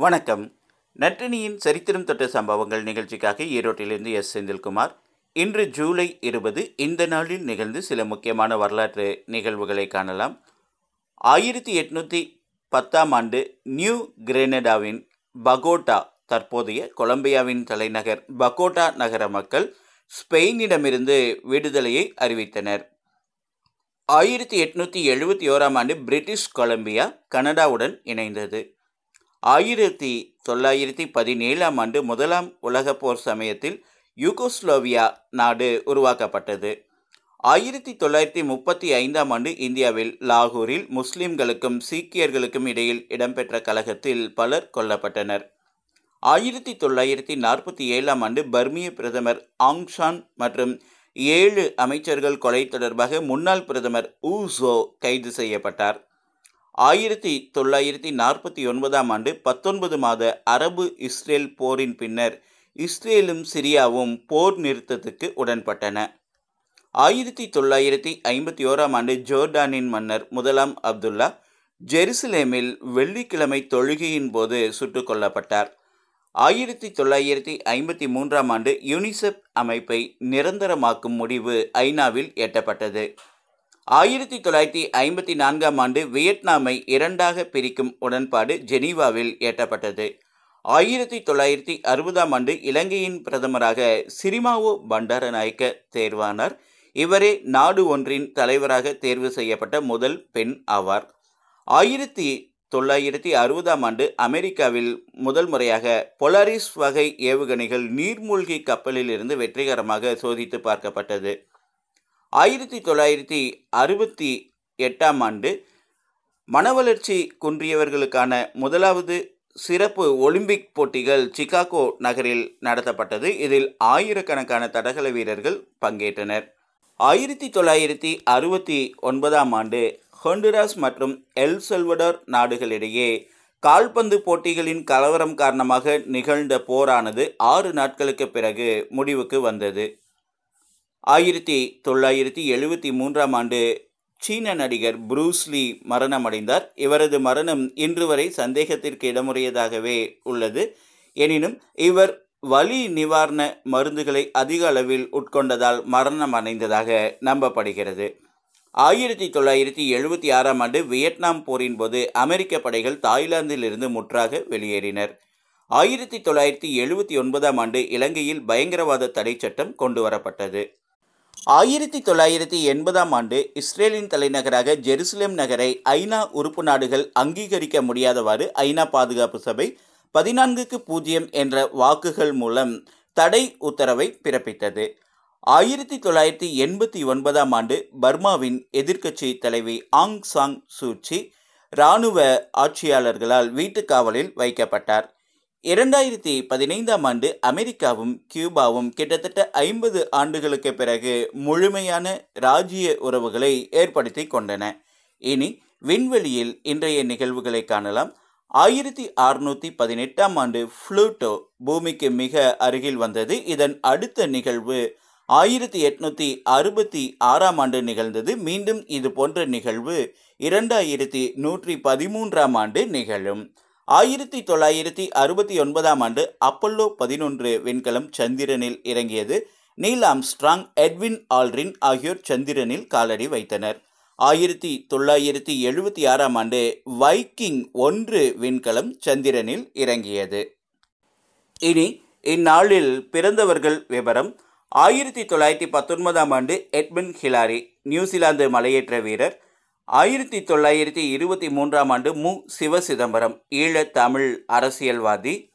வணக்கம். நற்றினியின் சரித்திரம் தொட்ட சம்பவங்கள் நிகழ்ச்சிக்காக ஈரோட்டிலிருந்து எஸ். செந்தில்குமார். இன்று ஜூலை இருபது இந்த நாளில் நிகழ்ந்து சில முக்கியமான வரலாற்று நிகழ்வுகளை காணலாம். ஆயிரத்தி எட்நூற்றி பத்தாம் ஆண்டு நியூ கிரேனடாவின் பகோட்டா தற்போதைய கொலம்பியாவின் தலைநகர் பகோட்டா நகர மக்கள் ஸ்பெயினிடமிருந்து விடுதலையை அறிவித்தனர். ஆயிரத்தி எட்நூற்றி எழுபத்தி ஓராம் ஆண்டு பிரிட்டிஷ் கொலம்பியா கனடாவுடன் இணைந்தது. ஆயிரத்தி தொள்ளாயிரத்தி பதினேழாம் ஆண்டு முதலாம் உலகப் போர் சமயத்தில் யூகோஸ்லோவியா நாடு உருவாக்கப்பட்டது. ஆயிரத்தி தொள்ளாயிரத்தி முப்பத்தி ஐந்தாம் ஆண்டு இந்தியாவில் லாகூரில் முஸ்லிம்களுக்கும் சீக்கியர்களுக்கும் இடையில் இடம்பெற்ற கலகத்தில் பலர் கொல்லப்பட்டனர். ஆயிரத்தி தொள்ளாயிரத்தி நாற்பத்தி ஏழாம் ஆண்டு பர்மிய பிரதமர் ஆங்ஷான் மற்றும் ஏழு அமைச்சர்கள் கொலை தொடர்பாக முன்னாள் பிரதமர் ஊசோ கைது செய்யப்பட்டார். ஆயிரத்தி தொள்ளாயிரத்தி நாற்பத்தி ஒன்பதாம் ஆண்டு பத்தொன்பது மாத அரபு இஸ்ரேல் போரின் பின்னர் இஸ்ரேலும் சிரியாவும் போர் நிறுத்தத்துக்கு உடன்பட்டன. ஆயிரத்தி தொள்ளாயிரத்தி ஐம்பத்தி ஓராம் ஆண்டு ஜோர்டானின் மன்னர் முதலாம் அப்துல்லா ஜெருசலேமில் வெள்ளிக்கிழமை தொழுகையின் போது சுட்டுக் கொல்லப்பட்டார். ஆயிரத்தி தொள்ளாயிரத்தி ஐம்பத்தி மூன்றாம் ஆண்டு யூனிசெப் அமைப்பை நிரந்தரமாக்கும் முடிவு ஐநாவில் எட்டப்பட்டது. ஆயிரத்தி தொள்ளாயிரத்தி ஐம்பத்தி நான்காம் ஆண்டு வியட்நாமை இரண்டாக பிரிக்கும் உடன்பாடு ஜெனீவாவில் எட்டப்பட்டது. ஆயிரத்தி தொள்ளாயிரத்தி அறுபதாம் ஆண்டு இலங்கையின் பிரதமராக சிரிமாவோ பண்டாரநாயக்க தேர்வானார். இவரே நாடு ஒன்றின் தலைவராக தேர்வு செய்யப்பட்ட முதல் பெண் ஆவார். ஆயிரத்தி தொள்ளாயிரத்தி அறுபதாம் ஆண்டு அமெரிக்காவில் முதல் முறையாக பொலாரிஸ் வகை ஏவுகணைகள் நீர்மூழ்கி கப்பலில் இருந்து வெற்றிகரமாக சோதித்து பார்க்கப்பட்டது. ஆயிரத்தி தொள்ளாயிரத்தி அறுபத்தி எட்டாம் ஆண்டு மனவளர்ச்சி குன்றியவர்களுக்கான முதலாவது சிறப்பு ஒலிம்பிக் போட்டிகள் சிகாகோ நகரில் நடத்தப்பட்டது. இதில் ஆயிரக்கணக்கான தடகள வீரர்கள் பங்கேற்றனர். ஆயிரத்தி தொள்ளாயிரத்தி அறுபத்தி ஒன்பதாம் ஆண்டு ஹொண்டுராஸ் மற்றும் எல் செல்வடர் நாடுகளிடையே கால்பந்து போட்டிகளின் கலவரம் காரணமாக நிகழ்ந்த போரானது ஆறு நாட்களுக்கு பிறகு முடிவுக்கு வந்தது. ஆயிரத்தி தொள்ளாயிரத்தி எழுபத்தி மூன்றாம் ஆண்டு சீன நடிகர் புரூஸ்லி மரணமடைந்தார். இவரது மரணம் இன்று வரை சந்தேகத்திற்கு இடமுறையதாகவே உள்ளது. எனினும் இவர் வலி நிவாரண மருந்துகளை அதிக அளவில் உட்கொண்டதால் மரணம் அடைந்ததாக நம்பப்படுகிறது. ஆயிரத்தி தொள்ளாயிரத்தி எழுபத்தி ஆறாம் ஆண்டு வியட்நாம் போரின் போது அமெரிக்க படைகள் தாய்லாந்திலிருந்து முற்றாக வெளியேறினர். ஆயிரத்தி தொள்ளாயிரத்தி எழுபத்தி ஒன்பதாம் ஆண்டு இலங்கையில் பயங்கரவாத தடை சட்டம் கொண்டு வரப்பட்டது ஆயிரத்தி தொள்ளாயிரத்தி எண்பதாம் ஆண்டு இஸ்ரேலின் தலைநகராக ஜெருசலேம் நகரை ஐநா உறுப்பு நாடுகள் அங்கீகரிக்க முடியாதவாறு ஐநா பாதுகாப்பு சபை பதினான்குக்கு பூஜ்ஜியம் என்ற வாக்குகள் மூலம் தடை உத்தரவை பிறப்பித்தது. ஆயிரத்தி தொள்ளாயிரத்தி எண்பத்தி ஒன்பதாம் ஆண்டு பர்மாவின் எதிர்க்கட்சி தலைவி ஆங் சாங் சூச்சி இராணுவ ஆட்சியாளர்களால் வீட்டுக் காவலில் வைக்கப்பட்டார். இரண்டாயிரத்தி பதினைந்தாம் ஆண்டு அமெரிக்காவும் கியூபாவும் கிட்டத்தட்ட ஐம்பது ஆண்டுகளுக்கு பிறகு முழுமையான ராஜ்ய உறவுகளை ஏற்படுத்தி கொண்டன. இனி விண்வெளியில் இன்றைய நிகழ்வுகளை காணலாம். ஆயிரத்தி அறுநூற்றி பதினெட்டாம் ஆண்டு ஃப்ளூட்டோ பூமிக்கு மிக அருகில் வந்தது. இதன் அடுத்த நிகழ்வு ஆயிரத்தி எட்நூற்றி அறுபத்தி ஆறாம் ஆண்டு நிகழ்ந்தது. மீண்டும் இது போன்ற நிகழ்வு இரண்டாயிரத்தி நூற்றி பதிமூன்றாம் ஆண்டு நிகழும். ஆயிரத்தி தொள்ளாயிரத்தி அறுபத்தி ஒன்பதாம் ஆண்டு அப்பல்லோ பதினொன்று விண்கலம் சந்திரனில் இறங்கியது. நீல் ஆம்ஸ்ட்ராங் எட்வின் ஆல்ரின் ஆகியோர் சந்திரனில் காலடி வைத்தனர். ஆயிரத்தி தொள்ளாயிரத்தி எழுபத்தி ஆறாம் ஆண்டு வைக்கிங் ஒன்று விண்கலம் சந்திரனில் இறங்கியது. இனி இந்நாளில் பிறந்தவர்கள் விவரம். ஆயிரத்தி தொள்ளாயிரத்தி பத்தொன்பதாம் ஆண்டு எட்மன் ஹிலாரி நியூசிலாந்து மலையேற்ற வீரர் ஆயிரத்தி தொள்ளாயிரத்தி இருபத்தி மூன்றாம் ஆண்டு மு. சிவ சிதம்பரம் தமிழ் அரசியல்வாதி.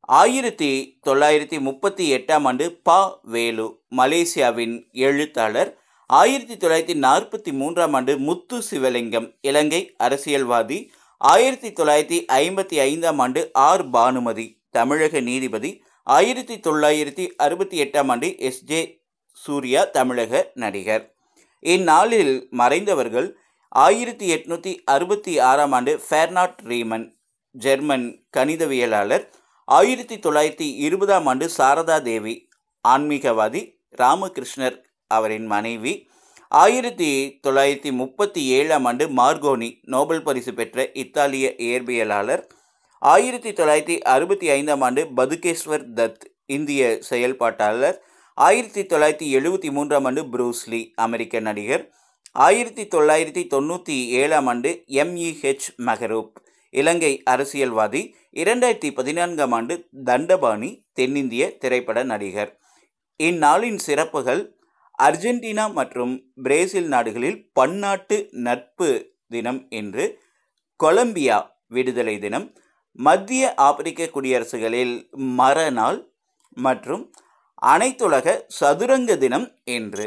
ஆயிரத்தி தொள்ளாயிரத்தி முப்பத்தி எட்டாம் ஆண்டு ப. வேலு மலேசியாவின் எழுத்தாளர். ஆயிரத்தி தொள்ளாயிரத்தி நாற்பத்தி மூன்றாம் ஆண்டு முத்து சிவலிங்கம் இலங்கை அரசியல்வாதி. ஆயிரத்தி தொள்ளாயிரத்தி ஐம்பத்தி ஐந்தாம் ஆண்டு ஆர். பானுமதி தமிழக நீதிபதி. ஆயிரத்தி தொள்ளாயிரத்தி அறுபத்தி எட்டாம் ஆண்டு எஸ். ஜே. சூர்யா தமிழக நடிகர். இந்நாளில் மறைந்தவர்கள் ஆயிரத்தி எட்நூற்றி அறுபத்தி ஆறாம் ஆண்டு ஃபேர்னாட் ரீமன் ஜெர்மன் கணிதவியலாளர். ஆயிரத்தி தொள்ளாயிரத்தி இருபதாம் ஆண்டு சாரதா தேவி ஆன்மீகவாதி ராமகிருஷ்ணர் அவரின் மனைவி. ஆயிரத்தி தொள்ளாயிரத்தி முப்பத்தி ஏழாம் ஆண்டு மார்கோனி நோபல் பரிசு பெற்ற இத்தாலிய இயற்பியலாளர். ஆயிரத்தி தொள்ளாயிரத்தி அறுபத்தி ஐந்தாம் ஆண்டு பதுகேஸ்வர் தத் இந்திய செயல்பாட்டாளர். ஆயிரத்தி தொள்ளாயிரத்தி எழுபத்தி மூன்றாம் ஆண்டு ப்ரூஸ்லி அமெரிக்க நடிகர். ஆயிரத்தி தொள்ளாயிரத்தி தொண்ணூற்றி ஏழாம் ஆண்டு எம்இஹெச் மெஹரூப் இலங்கை அரசியல்வாதி இரண்டாயிரத்தி பதினான்காம் ஆண்டு தண்டபாணி தென்னிந்திய திரைப்பட நடிகர். இந்நாளின் சிறப்புகள் அர்ஜென்டினா மற்றும் பிரேசில் நாடுகளில் பன்னாட்டு நட்பு தினம் என்று கொலம்பியா விடுதலை தினம் மத்திய ஆப்பிரிக்க குடியரசுகளில் மரநாள் மற்றும் அனைத்துலக சதுரங்க தினம் என்று